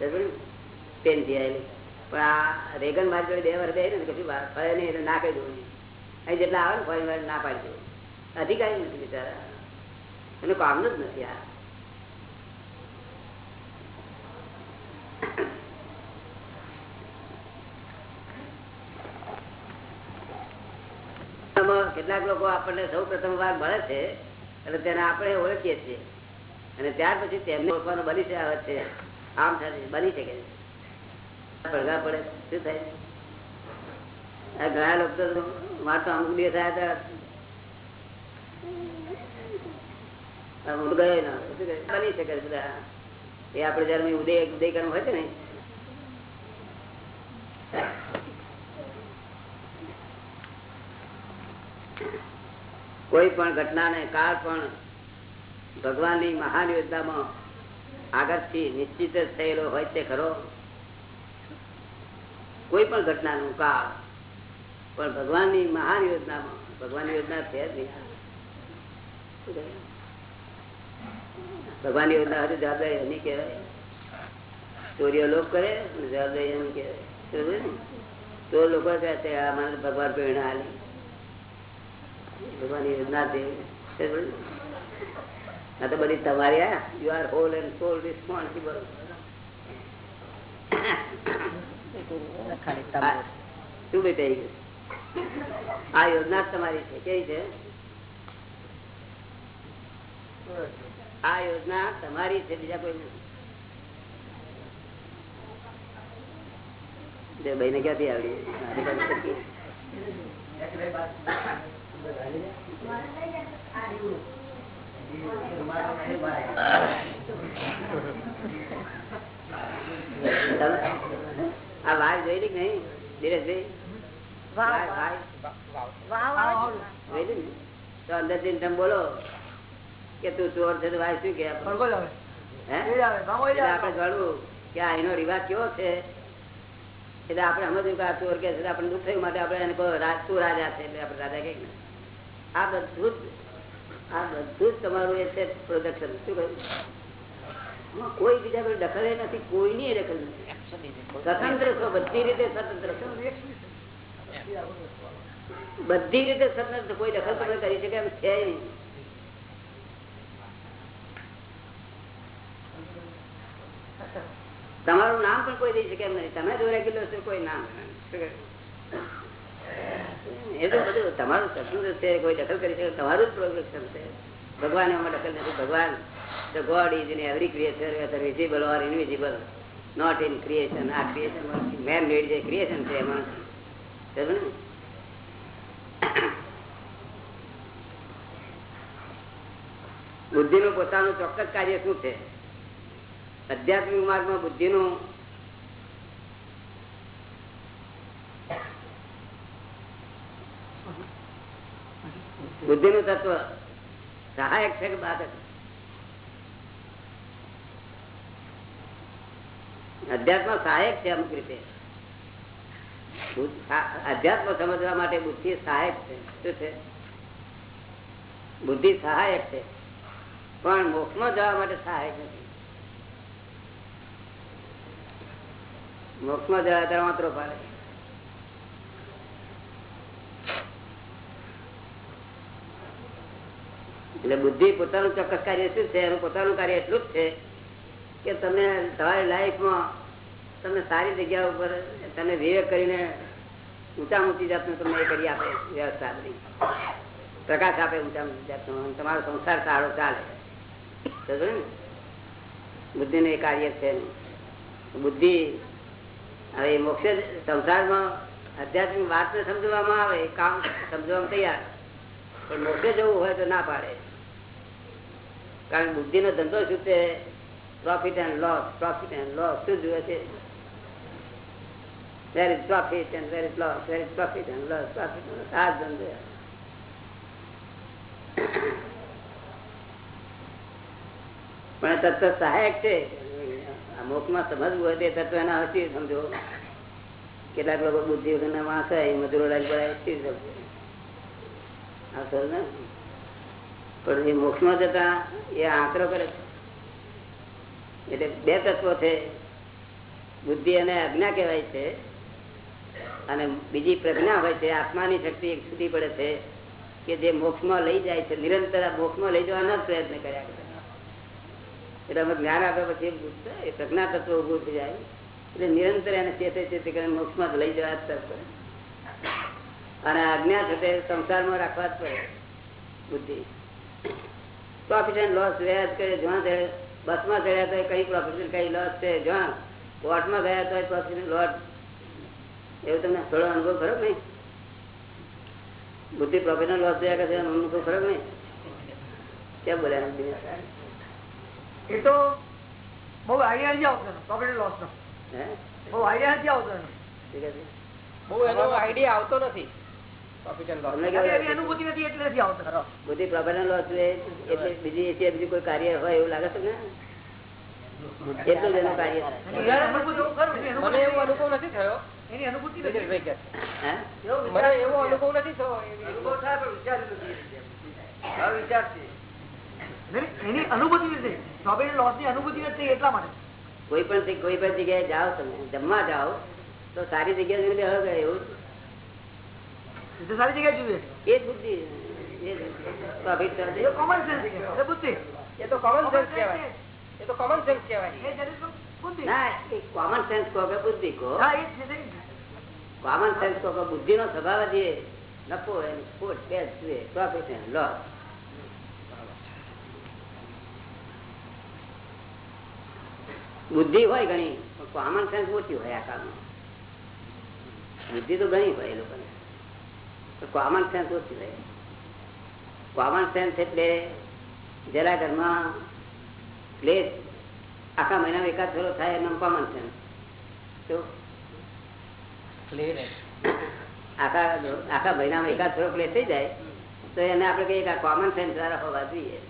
પેનથી આવેલી પણ આ રેગન મારી જોડે બે વર્ષ બે ને કશું ફરે નહીં એટલે ના કહી દઉં અહીં જેટલા આવે ને ફરી વાર ના પાડી દઉં અધિકારી નથી બિચારા. એનું કામનું જ નથી આ. કેટલાક લોકો આપણને સૌ પ્રથમ વાર મળે છે એટલે તેને આપણે ઓળખીએ છીએ. અને ત્યાર પછી તેમને ઓળખવાનું બની છે આવે છે. આમ થાય બની શકે પડઘા પડે, શું થાય? આ ઘણા લોકો તો માર તો અમુક દિવસ આવ્યા હતા. હું ગયો ના બની શકે બધા. એ આપડે જયારે ઉદય ઉદય કર્મ હોય છે ને. કોઈ પણ ઘટના ને કાળ પણ ભગવાનની મહાન યોજનામાં આગળથી નિશ્ચિત થયેલો હોય તે ખરો? કોઈ પણ ઘટનાનું કાળ. પણ ભગવાનની મહાન યોજનામાં, ભગવાનની યોજના છે જ નહીં. યોજના હતી જવાબદારી એની કહેવાય. ચોરીઓ લોક કરે જવાબદારી એની કહેવાય. તો લોકો કહે છે અમારે ભગવાન પ્રેરણા આલી. ભગવાનની યોજના છે. આ તો બધી તમારી you are whole and sole responsible શું બે ગયું? આ યોજના તમારી છે. કેવી છે? આ યોજના તમારી છે બીજા કોઈ નથી. ભાઈ ને ક્યાંથી આવડી? આ વાર જોઈ લી નહીં? ધીરજભાઈ તો અંદર જઈને તમે બોલો કે તું ચોર છે ભાઈ શું કે? આપડે ગણવું કે આ એનો રિવાજ કેવો છે? એટલે આપણે સમજ્યું કે આ ચોર કે છે. આપણે દુઃખ થયું માટે આપણે એને કહો તું રાજા છે. એટલે આપણે રાજા કઈ ને આ બધું આ બધું જ તમારું એ છે પ્રોડક્શન શું કહ્યું? કોઈ બીજા કોઈ દખલ નથી, કોઈની દખલ નથી. સ્વતંત્ર છો, બધી રીતે સ્વતંત્ર છો. બધી રીતે સ્વતંત્ર કોઈ દખલ તમે કરી શકે એમ છે તમારું નામ પણ કોઈ દઈ શકે એમ નથી. તમે દોરા કિલો છો, કોઈ નામ. એ તો તમારું સ્વતંત્ર છે કોઈ દખલ કરી શકે તમારું જ પ્રોડક્શન છે ભગવાન એમાં દખલ નથી ભગવાન God is in every creature, whether visible or invisible, not in creation. આ creation man made જે creation છે એમાં બુદ્ધિ નું પોતાનું ચોક્કસ કાર્ય શું છે આધ્યાત્મિક માર્ગમાં બુદ્ધિ નું બુદ્ધિ નું તત્વ. સહાયક છે કે બાધક? અધ્યાત્મ સહાયક છે અમુક રીતે. અધ્યાત્મ સમજવા માટે બુદ્ધિ સહાયક છે. શું છે? બુદ્ધિ સહાયક છે. પણ મોક્ષમાં જવા માટે સહાયક નથી. મોક્ષમાં જવા ત્યાં માત્ર પાડે એટલે બુદ્ધિ પોતાનું ચોક્કસ કાર્ય શું છે એનું પોતાનું કાર્ય એટલું જ છે કે તમે તમારી લાઈફમાં તમને સારી જગ્યા ઉપર તમે વિવેક કરીને ઊંચા ઊંચી જાતનું તમને એ કરી આપે, વ્યવસ્થા બધી પ્રકાશ આપે ઊંચા ઊંચી જાતનો તમારો સંસાર સારો ચાલે. ને બુદ્ધિ નું? એ કાર્ય છે બુદ્ધિ હવે મોક્ષ સંસારમાં આધ્યાત્મિક વાત સમજવામાં આવે, કામ સમજવામાં તૈયાર. પણ મોક્ષે જવું હોય તો ના પાડે. કારણ બુદ્ધિ નો ધંધો શું છે? Profit and loss profit and loss શું જુએ છે? Where is profit and where is loss where is profit and loss profit આ ધંધો પણ તત્વ સહાયક છે. અમુકમાં સમજવું હોય તે તત્વ એના હતી સમજો. કેટલાક લોકો બુદ્ધિ વગરના હોય મજૂરો લાગી પડે પણ એ મોક્ષમાં જતા એ આંકડો કરે છે. એટલે બે તત્વો છે. બુદ્ધિ અને અજ્ઞા કહેવાય છે. અને બીજી પ્રજ્ઞા હોય છે. આત્માની શક્તિ એક સુધી પડે છે કે જે મોક્ષમાં લઈ જાય છે. નિરંતર આ મોક્ષમાં લઈ જવાના જ પ્રયત્ન કર્યા કરે. એટલે અમે જ્ઞાન આપ્યા પછી એ પ્રજ્ઞા તત્વ ઉભું થઈ જાય. એટલે નિરંતર એને ચેતે ચેતે કરીને મોક્ષમાં લઈ જવા જ તરફ અને આજ્ઞા છે તે સંસારમાં રાખવા જ પડે બુદ્ધિ. પ્રોફિટ એન્ડ લોસ રહ્યા જ કરે જ્યાં બસમાં ચડ્યા તો કઈ પ્રોફિટ કઈ લોસ છે જ્યાં કોર્ટમાં ગયા તો પ્રોફિટ લોસ એવું તમને થોડો અનુભવ ખરો નહીં બુદ્ધિ પ્રોફિટ લોસ જોયા કરે અનુભવ ખરો નહીં કેમ બોલ્યા? એ તો બહુ આઈડિયા નથી આવતો પ્રોફિટ એન્ડ લોસનો. હે બહુ આઈડિયા નથી આવતો? બહુ એનો આઈડિયા આવતો નથી બુદ્ધિ પ્રોફિટ લોસ એટલે બીજી એસી બીજું કોઈ કાર્ય હોય એવું લાગે છે ને? એટલું એનું કાર્ય. અનુભૂતિ એવું મને અનુભૂતિ એવો અનુભવ નથી થયો. એની અનુભૂતિ નથી. દિનેશભાઈ કહે હે? એવો છે. વિચાર- મને એવો અનુભવ નથી થયો. અનુભવ થાય પણ વિચાર નથી. વિચાર છે. એની અનુભૂતિ નથી. પ્રોફિટ એન્ડ લોસની અનુભૂતિ નથી એટલા માટે. કોઈ પણ કોઈ પણ જગ્યાએ જાઓ તમે. જમવા જાઓ તો સારી જગ્યાએ જઈને એવું? તો સારી જગ્યાએ જોઈએ એ જ બુદ્ધિ એ જ પ્રોફિટ તો એ કોમન સેન્સ બુદ્ધિ. એ તો કોમન સેન્સ કહેવાય. એ તો કોમન સેન્સ કહેવાય. એ that is બુદ્ધિ. ના એ કોમન સેન્સ કહો કે બુદ્ધિ કહો. કોમન સેન્સ કહો કે નો સ્વભાવ જ નફો એની ખોટ બે પ્રોફિટ એન્ડ લોસ બુદ્ધિ હોય ઘણી પણ કોમન સેન્સ ઓછી હોય આ કામ બુદ્ધિ તો ઘણી હોય એ કોમન સેન્સ ઓછી રહે. કોમન સેન્સ એટલે જરા ઘરમાં પ્લેસ આખા મહિના એકાદ થોડો થાય એનો કોમન સેન્સ તો આખા આખા મહિનામાં એકાદ થોડો પ્લેસ થઈ જાય તો એને આપણે કહીએ કે કોમન સેન્સ દ્વારા હોવા જોઈએ.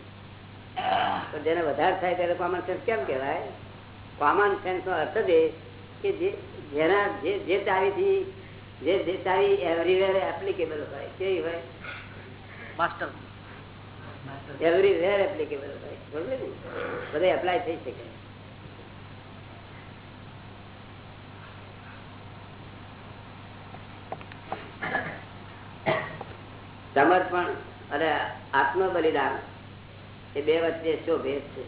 તો જેને વધારે થાય ત્યારે કોમન સેન્સ કેમ કહેવાય? કોમન સેન્સ નો અર્થ જ એ કે જે જેના જે જે ચાવીથી જે ચાવી એવરીવેર એપ્લિકેબલ હોય કેવી હોય? માસ્ટર એવરીવેર એપ્લિકેબલ હોય બરોબર ને? બધે એપ્લાય થઈ શકે. સમર્પણ અને આત્મ બલિદાન એ બે વચ્ચે શું ભેદ છે?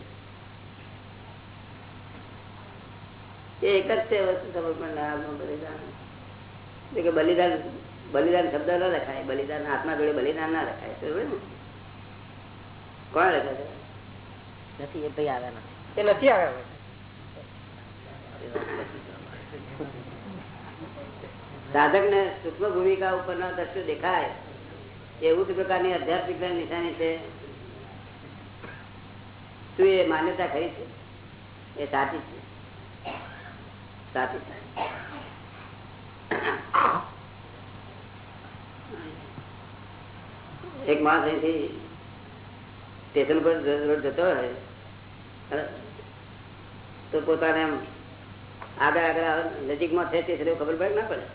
એ એક જ છે વસ્તુ સમર્પણ આત્મ બલિદાન કે બલિદાન બલિદાન શબ્દ ના લખાય બલિદાન આત્મા જોડે બલિદાન ના લખાય. બરોબર ને કોણ લખે છે? નથી એ ભાઈ આવ્યા નથી. એ નથી આવ્યા સાધક ને સૂક્ષ્મ ભૂમિકા ઉપર ના દ્રશ્યો દેખાય એ ઉચ્ચ પ્રકારની આધ્યાત્મિક નિશાની છે. શું એ માન્યતા ખરી છે? એ સાચી છે. સાચી છે. એક માણસ અહીંથી સ્ટેશન પર જતો હોય તો પોતાને એમ આગળ આગળ નજીકમાં છે તે ખબર પડે ના પડે?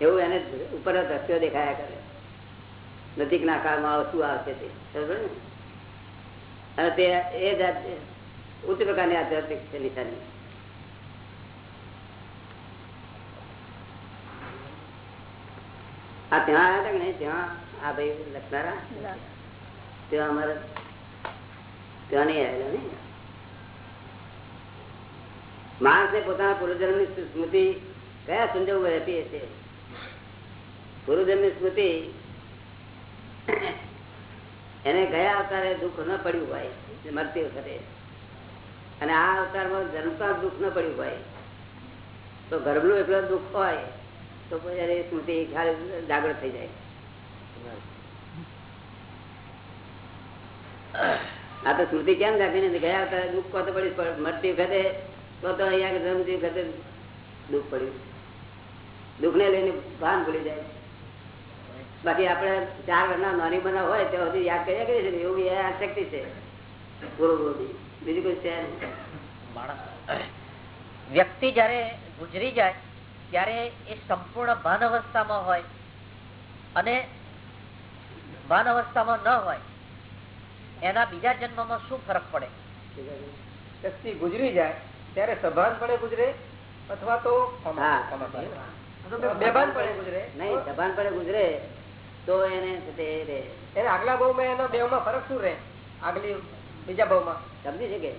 એવું એને ઉપર જ દ્રશ્યો દેખાયા કરે. નજીકના કાળમાં શું આવશે તે? ખબર ને? અને તે એ જાત, ઉચ્ચ પ્રકારની આધ્યાત્મિક છે નિશાની. આ ત્યાં આવ્યા હતા કે નહીં? ત્યાં? આ ભાઈ લખનારા? ત્યાં અમારે ત્યાં નહીં આવેલા નહીં માણસને પોતાના પૂર્વજન્મની સ્મૃતિ કયા સંજોગો રહેતી હશે? પૂર્વજન્મની સ્મૃતિ એને ગયા અવતારે દુઃખ ન પડ્યું હોય મરતી વખતે. અને આ અવતારમાં જન્મતા દુઃખ ન પડ્યું હોય તો ગર્ભનું એટલો દુઃખ હોય તો પછી સ્મૃતિ જાગૃત થઈ જાય. આ તો સ્મૃતિ કેમ રાખી નથી ગયા હતા દુઃખ કોતો પણ મરતી વખતે તો તો અહીંયા જમતી વખતે દુઃખ પડ્યું. દુઃખ ને લઈને ભાન ભૂલી જાય. બાકી આપણે ચાર ઘરના નાની બના હોય તો હજી યાદ કર્યા કરીએ છીએ એવું એ શક્તિ છે. પૂર્વબોધી બીજું કોઈ છે વ્યક્તિ જયારે ગુજરી જાય ત્યારે એ સંપૂર્ણ ભાન અવસ્થામાં હોય અને ભાન અવસ્થામાં ન હોય એના બીજા જન્મમાં શું ફરક પડે? શક્તિ ગુજરી જાય ત્યારે સભાનપણે ગુજરે અથવા તો બેભાન પડે ગુજરે. નહીં સભાન પડે ગુજરે તો એને આગલા ભાવમાં એનો બે એનો ફરક શું રહે? આગલી બીજા ભાવમાં? સમજી શકે?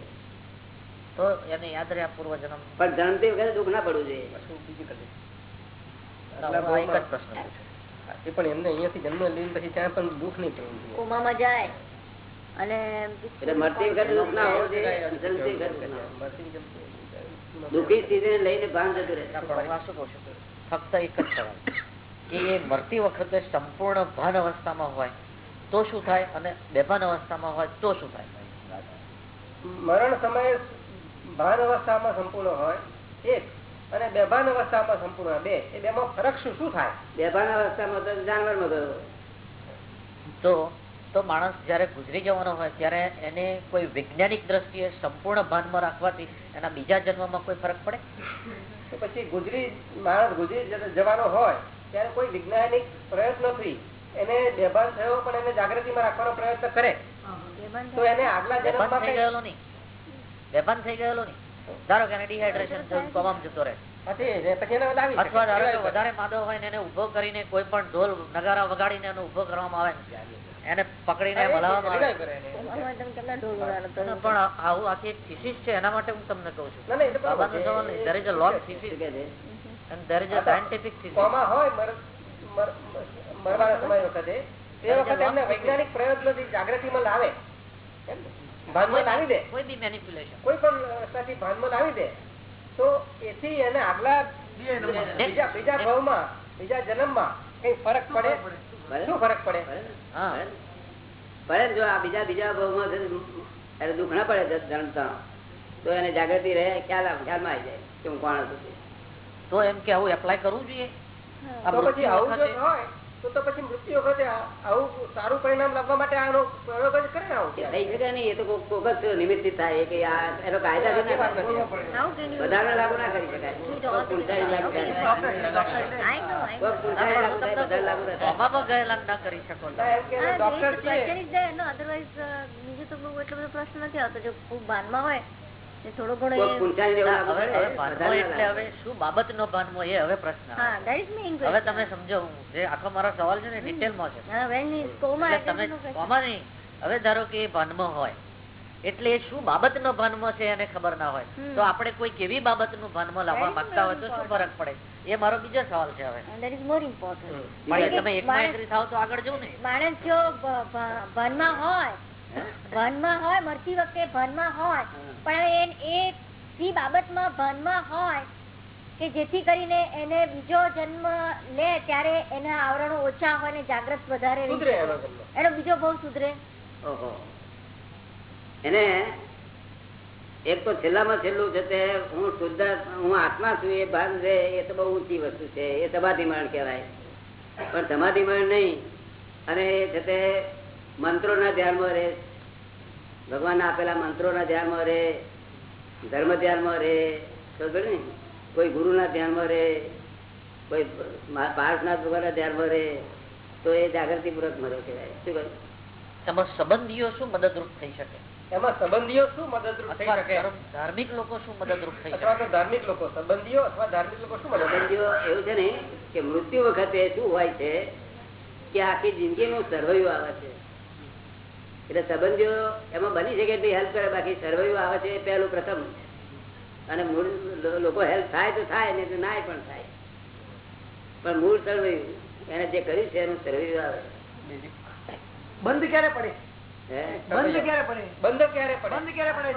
તો એને યાદ રહ્યા પૂર્વજન્મ. પણ જન્મતી વખતે દુઃખ ના પડવું જોઈએ. શું બીજી કરી હું આ એક જ પ્રશ્ન પૂછું. એ પણ એમને અહીંયાથી જન્મ લઈને પછી ત્યાં પણ દુઃખ નહીં પડવું જોઈએ. કોમામાં જાય અને મરતી વખતે દુઃખ ના હોવું જોઈએ જન્મતી વખતે ના હોવું. મરતી જન્મ- દુઃખી સ્થિતિને લઈને ભાન જતું રહે. હું આ શું કહું છું ફક્ત એક જ સવાલ કે એ મરતી વખતે સંપૂર્ણ ભાન અવસ્થામાં હોય તો શું થાય? અને બેભાન અવસ્થામાં હોય તો શું થાય? મરણ સમયે ભાન અવસ્થામાં સંપૂર્ણ હોય એક અને બેભાન અવસ્થામાં સંપૂર્ણ બે. એ બેમાં ફરક શું શું થાય? બેભાન અવસ્થામાં તો જાનવરમાં ગયો તો તો માણસ જયારે ગુજરી જવાનો હોય ત્યારે એને કોઈ વૈજ્ઞાનિક દ્રષ્ટિએ સંપૂર્ણ ભાનમાં રાખવાથી એના બીજા જન્મમાં કોઈ ફરક પડે? તો પછી ગુજરી માણસ ગુજરી જવાનો હોય ત્યારે કોઈ વૈજ્ઞાનિક પ્રયત્નથી એને બેભાન થયો પણ એને જાગૃતિમાં રાખવાનો પ્રયત્ન કરે. તો એને આગલા જન્મમાં થઈ ગયેલો નહીં. બેભાન થઈ ગયેલો ને. ધારો કે ડિહાઇડ્રેશન થયું કોમામ જતો રહે. અથવા ધારો કે વધારે માદો હોય ને એને ઊભો કરીને કોઈ પણ ઢોલ નગારા વગાડીને એનો ઊભો કરવામાં આવે એને પકડીને કરે. આવે? પણ આવું આખી એક છે એના માટે હું તમને કહું છું. ના, ઇઝ અ લોંગ બરાબર બાબાનો છે. સવાલ નહીં. There is a long thesis. શું કે છે? And there is a scientific thesis. Comma હોય મર- મર- મરવાના સમય વખતે. તે વખતે એમને વૈજ્ઞાનિક પ્રયત્નથી જાગૃતિમાં લાવે. એમ ને? ભાનમાં લાવી દે. કોઈ બી મેનિપ્યુલેશન કોઈ પણ રસ્તાથી ભાનમાં લાવી દે. તો એથી એને આગલા બીજા બીજા ભાવમાં બીજા જન્મમાં કઈ ફરક પડે? શું ફરક પડે? જો આ બીજા બીજા ભાવમાં એને દુઃખ ના પડે જન્મતા તો એને જાગૃતિ રહે ખ્યાલ ખ્યાલમાં આવી જાય કે હું કોણ હતું તો. એમ કે આવું એપ્લાય કરવું જોઈએ. આ પછી આવું હોય તો તો પછી મૃત્યુ વખતે આવું સારું પરિણામ લાવવા માટે આનો પ્રયોગ જ કરે થઈ શકે નહીં એ કોક- જ નિમિત્ત થાય કે આ એનો કાયદા લાગુ ના કરી શકાય. ડોક્ટર છે. બીજું તો બહુ એટલો બધો પ્રશ્ન નથી આવતો. જો ખૂબ ભાનમાં હોય થોડો ઘણો એટલે હવે શું ભાનમો એ હવે પ્રશ્ન હવે તમે સમજો જે આખો મારો સવાલ છે ને ડિટેલમાં છે. હા, when he is coma, એટલે it is તમે કોમા નહીં હવે ધારો કે એ હોય એટલે એ શું બાબતનો ભાનમાં છે એને ખબર ના હોય. તો આપણે કોઈ કેવી બાબતનું ભાનમો લાવવા માંગતા હોય તો શું ફરક પડે? એ મારો બીજો સવાલ છે હવે. તમે એકમાં એગ્રી થાવ તો આગળ જવું ને. માણસ જો ભાનમાં હોય ભાનમાં હોય મરતી વખતે ભાનમાં હોય. પણ એ- એ બાબતમાં ભાનમાં હોય કે જેથી કરીને એને બીજો જન્મ લે ત્યારે એના આવરણો ઓછા હોય ને જાગ્રત વધારે. એનો બીજો બહુ સુધરે. એને એક તો છેલ્લામાં છેલ્લું છે તે હું શુદ્ધ હું આત્મા છું એ ભાન છે એ તો બહુ ઊંચી વસ્તુ છે એ સમાધિમરણ કહેવાય. પણ સમાધિમરણ નહીં. અને એ છે તે મંત્રોના ધ્યાનમાં રહે. ભગવાન આપેલા મંત્રોના ધ્યાનમાં રહે ધર્મ ધ્યાનમાં રહે. ખબર ને? કોઈ ગુરુના ધ્યાનમાં રહે કોઈ પાર્થના ભગવાનના ધ્યાનમાં રહે તો એ જાગૃતિ પૂર્વક મરો કહેવાય. શું કહ્યું? એમાં સંબંધીઓ શું મદદરૂપ થઈ શકે? એમાં સંબંધીઓ શું મદદરૂપ થઈ શકે? ધાર્મિક લોકો શું મદદરૂપ થઈ શકે? ધાર્મિક લોકો સંબંધીઓ અથવા ધાર્મિક લોકો શું સંબંધીઓ એવું છે ને કે મૃત્યુ વખતે શું હોય છે કે આખી જિંદગીનું સર્વૈવ આવે છે. એટલે સંબંધીઓ એમાં બની શકે એટલી હેલ્પ કરે બાકી સર્વૈયું આવે છે એ પહેલું પ્રથમ અને મૂળ લોકો હેલ્પ થાય તો થાય ને તો નાય પણ થાય. પણ મૂળ સર્વૈયું એને જે કર્યું છે એનું સર્વૈયું આવે. બંધ ક્યારે પડે? બંધ ક્યારે પડે? બંધ ક્યારે પડે? બંધ ક્યારે પડે?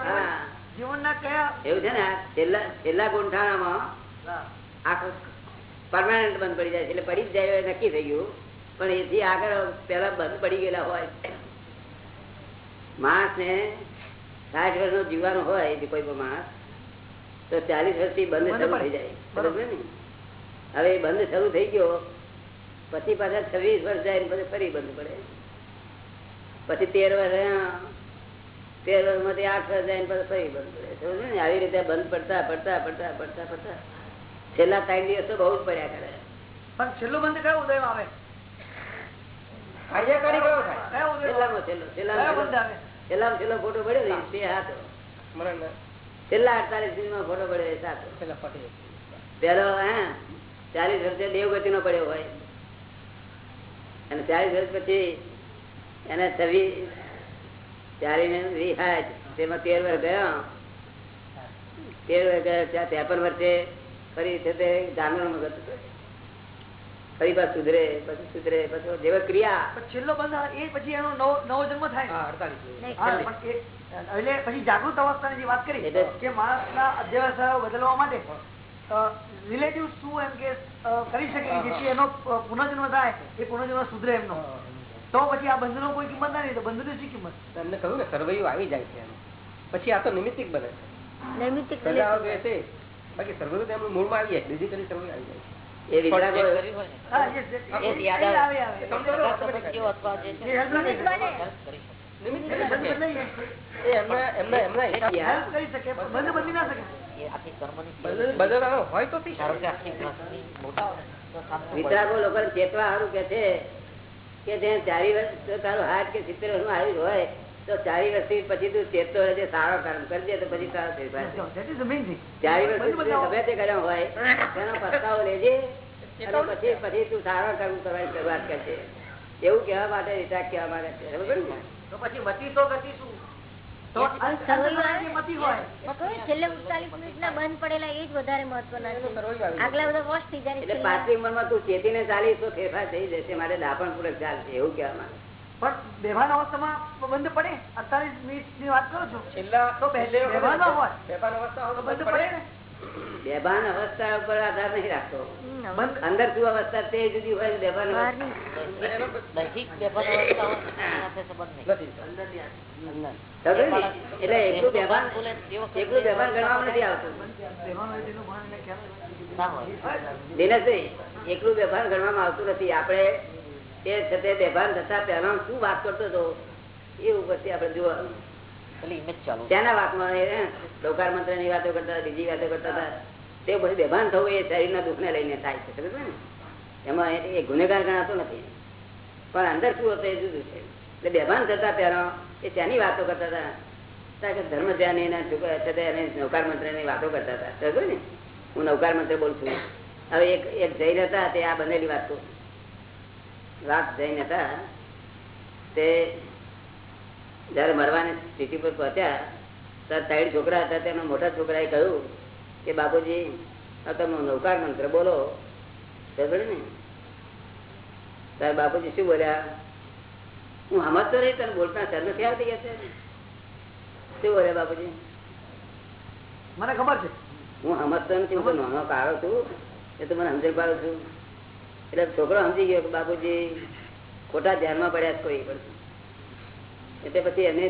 જીવનના કયા? એવું છે ને છેલ્લા છેલ્લા ગુંઠાણામાં આખું પરમાનન્ટ બંધ પડી જાય એટલે પડી જ જાય નક્કી થઈ ગયું. પણ એથી આગળ પેલા બંધ પડી ગયેલા હોય. માણસ ને સાઠ વર્ષ નો જીવવાનો હોય કોઈ પણ માણસ તો ચાલીસ વર્ષથી બંધ બંધ શરૂ થઈ જાય. બરોબર. ને? હવે બંધ શરૂ થઈ ગયો પછી પાછા છવ્વીસ વર્ષ જાય પછી ફરી બંધ પડે. પછી તેર વર્ષ તેર વર્ષમાંથી આઠ વર્ષ જાય પછી ફરી બંધ પડે. સમજો ને? આવી રીતે બંધ પડતા પડતા પડતા પડતા પડતા. છેલ્લા ત્રણ દિવસ તો બહુ જ પડ્યા કરે. પણ છેલ્લું બંધ કયો ઉદય આવે? કાર્યકારી કયો થાય? છેલ્લામાં છેલ્લો. બંધ આવે? છેલ્લામાં છેલ્લો ફોટો પડ્યો તે મરણ છેલ્લા અડતાલીસ દિવસમાં ફોટો પડ્યો એ સાચો. પેલા હા ચાલીસ વર્ષે દેવગતિ નો પડ્યો હોય. અને ચાલીસ વર્ષ પછી એને છવ્વીસ ચાલીસ ને રિહાજ તેમાં તેર વર્ષ ગયો. તેર વર્ષ ગયો ત્યાં ત્રેપન વર્ષે ફરી છે તે જાનવરમાં ગતો હતો. ફરી પાછું સુધરે પછી સુધરે પછી જેવા ક્રિયા પણ છેલ્લો બંધ એ પછી એનો નવો નવો જન્મ થાય. એટલે પછી જાગૃત અવસ્થાની જે વાત કરી કે માણસના અધ્યવસાયો બદલવા માટે રિલેટિવ શું એમ કે કરી શકે જેથી એનો પુનર્જન્મ થાય એ પુનર્જન્મ સુધરે એમનો. તો પછી આ બંધનો કોઈ કિંમત ના તો બંધની શું કિંમત? તમને કહ્યું ને સર્વૈવ આવી જાય છે પછી આ તો નિમિત્તિક બને છે. નૈમિત્તિક આવે છે. બાકી સર્વૈવ તો એમનું મૂળમાં આવી જાય ડિજિટલી સર્વૈવ આવી જાય છે. એ વિતરાગો લોકો ચેતવા સારું કે છે કે જે ચારી વર્ષ તારું હાથ કે સિત્તેર વર્ષ આવ્યું હોય તો ચારી વર્ષથી પછી તું ચેતતો રહેજે સારો કર્મ કરજે તો પછી તારો. ચારી વર્ષ બંધ ગમે તે કર્યો હોય તેનો પસ્તાવો લેજે અને પછી પછી તું સારો કર્મ કરવાની શરૂઆત કરશે એવું કહેવા માટે છે. સમજ ને? તો પછી મતી તો ગતિ શું? ચાલીશ તો ફેરફાર થઈ જશે. મારે દાપણ પૂરક ચાલશે એવું કેવા માંગે પણ બેભાન અવસ્થામાં બંધ પડે? અડતાલીસ મિનિટની વાત કરો છો. છેલ્લા તો પહેલે બેભાન હોય. બેભાન અવસ્થા બંધ પડે ને? બેભાન અવસ્થા ઉપર આધાર નહીં રાખતો. અંદર શું અવસ્થા તે જુદી હોય બેભાન? એટલે એકલું બેભાન એકલું બેભાન ગણવામાં નથી આવતું. દિનેશભાઈ એકલું બેભાન ગણવામાં આવતું નથી. આપણે તે છતે બેભાન થતા પહેલા શું વાત કરતો હતો? એ ઉપરથી આપણે જોવાનું ત્યાંના વાતમાં લોકાર મંત્રની વાતો કરતા બીજી વાતો કરતા હતા. તે પછી બેભાન થવું એ શરીરના દુઃખને લઈને થાય છે સમજો ને? એમાં એ- એ ગુનેગાર ગણાતો નથી. પણ અંદર શું હતું એ જુદું છે. એટલે બેભાન થતા પહેલા એ ત્યાંની વાતો કરતા હતા. કે ધર્મ ધ્યાન એના છોકરા છે તે એને નૌકાર મંત્રની વાતો કરતા હતા. સમજો ને? હું નૌકાર મંત્ર બોલું છું. હવે એક એક જૈન હતા તે આ બનેલી વાત કહું વાત જઈને હતા. તે જયારે મરવાની સ્થિતિ પર પહોંચ્યા ત્યારે સાઈડ છોકરા હતા તેના મોટા છોકરાએ કહ્યું કે બાપુજી તમે નૌકાર મંત્ર બોલો. ને ત્યારે બાપુજી શું બોલ્યા? હું સમજતો રહી તને બોલતા સર નથી આવતી ગયા શું બોલ્યા બાપુજી? મને ખબર છે. હું સમજતો નથી હું તો નાનો કાળો છું એ તો મને સમજણ પાડું છું. એટલે છોકરો સમજી ગયો કે બાપુજી, ખોટા ધ્યાનમાં પડ્યા કોઈ પણ. એટલે પછી એને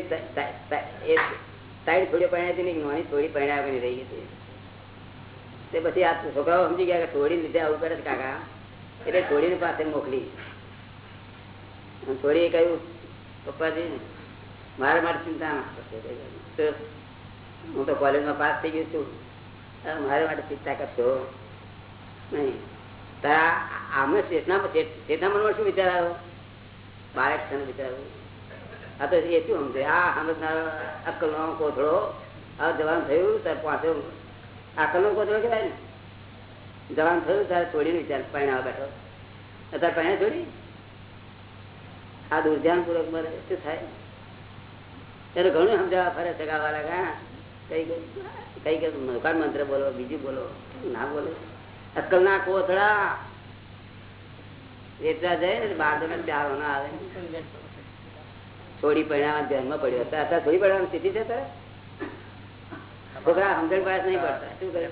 સાઈડ થોડી પહેણ્યા હતી ને થોડી પહેણ્યા વગરની રહી હતી. તે પછી આ છોકરાઓ સમજી ગયા કે થોડી લીધે આવું કરે કાકા. એટલે થોડીને પાસે મોકલી. થોડી થોડીએ કહ્યું, પપ્પાજી, મારા માટે ચિંતા હું તો કોલેજમાં પાસ થઈ ગયો છું. મારા માટે ચિંતા કરશો નહીં. તારા આમને ચેતના ચેતના મનમાં શું વિચાર આવ્યો બાળક છે આ તો એ શું સમજે આ સમજનારો અક્કલ નો કોથળો આ જવાન થયું ત્યારે પાછો અક્કલ નો કોથળો કહેવાય ને જવાન થયું ત્યારે છોડીને વિચાર પહેણાવા બેઠો અત્યારે પાણી છોડી આ દુર્ધ્યાનપૂર્વક પૂર્વક શું થાય ત્યારે ઘણું સમજાવવા ફરે સગાવાળા કઈ કઈ કઈ મંત્ર બોલો બીજું બોલો ના બોલે અક્કલ ના કોથળા વેચવા જાય ને બાર તમે ચારો ના આવે. થોડી પરિણામ ધ્યાનમાં પડ્યો. હતા અત્યારે થોડી પરિણામ સ્થિતિ છે તારે છોકરા સમજણ પાસ નહીં પડતા. શું કરે?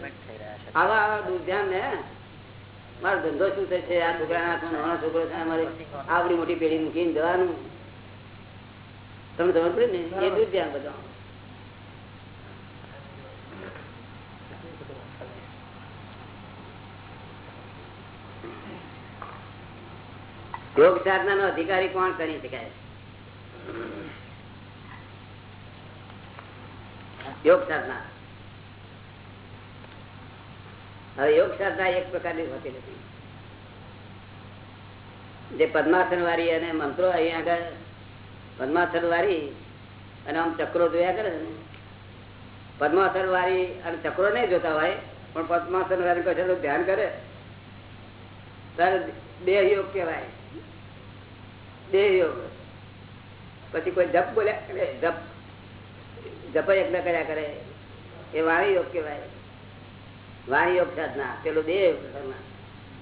આવા આવા દુર્ધ્યાન ને. મારો ધંધો શું થશે? આ હાથમાં નાનો છોકરો છે અમારે આવડી મોટી પેઢી મૂકીને જવાનું. તમે સમજ પડે ને? એ દુર્ધ્યાન બધા યોગ સાધના નો અધિકારી કોણ કરી શકાય? યોગ સાધના હવે યોગ સાધના એક પ્રકારની હોતી નથી. જે પદ્માસન વાળી અને મંત્રો અહીંયા આગળ, પદ્માસન વાળી અને આમ ચક્રો જોયા કરે ને, પદ્માસન વાળી અને ચક્રો નહીં જોતા હોય, પણ પદ્માસન વાળી પછી ધ્યાન કરે. ત્યારે દેહ યોગ કહેવાય. દેહ યોગ પછી કોઈ જપ બોલ્યા કરે જપ. જપ યજ્ઞ કર્યા કરે. એ વાણી યોગ કહેવાય. વાણી યોગ સાધના. પેલો દેહ યોગ